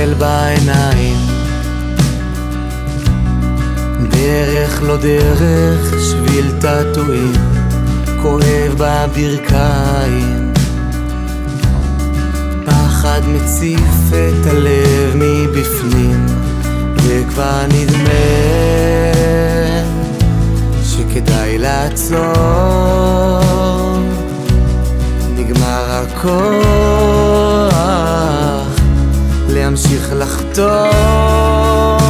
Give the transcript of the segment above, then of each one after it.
ערפל בעיניים. דרך לא דרך, שביל תעתועים כואב בברכיים. פחד מציף את הלב מבפנים וכבר נדמה שכדאי לעצור. נגמר הכוח להמשיך לחתום.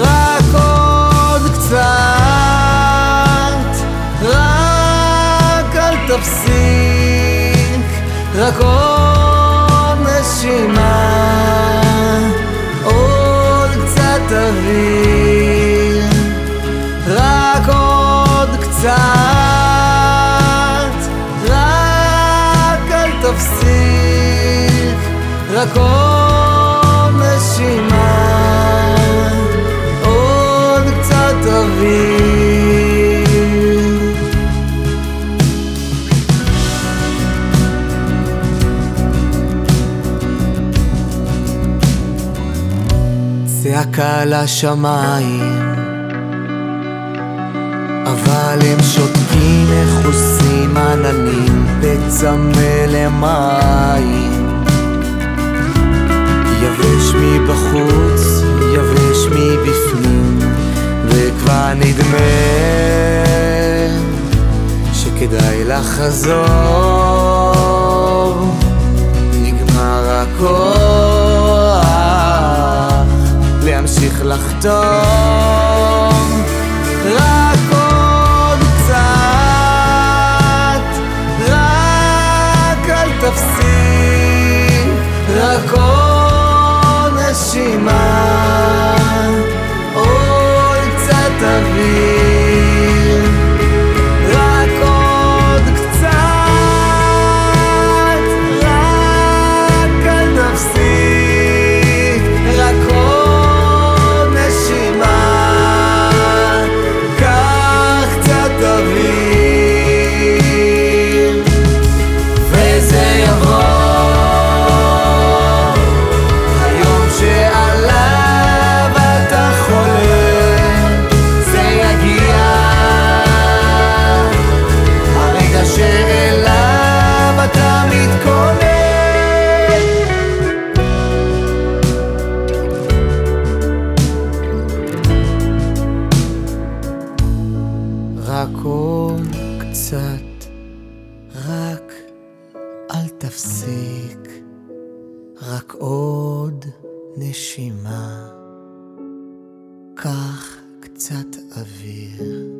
רק עוד קצת רק אל תפסיק רק עוד נשימה עוד קצת אוויר רק עוד קצת רק אל תפסיק רק עוד נשימה עוד קצת אוויר. צעקה לשמיים אבל הם שותקים איך עושים עננים בצמא למים. יבש מבחוץ, יבש מבפנים וכבר נדמה שכדאי לחזור. נגמר הכוח להמשיך לחתום רק עוד קצת רק אל תפסיק רק עוד עוד קצת, רק אל תפסיק, רק עוד נשימה, קח קצת אוויר.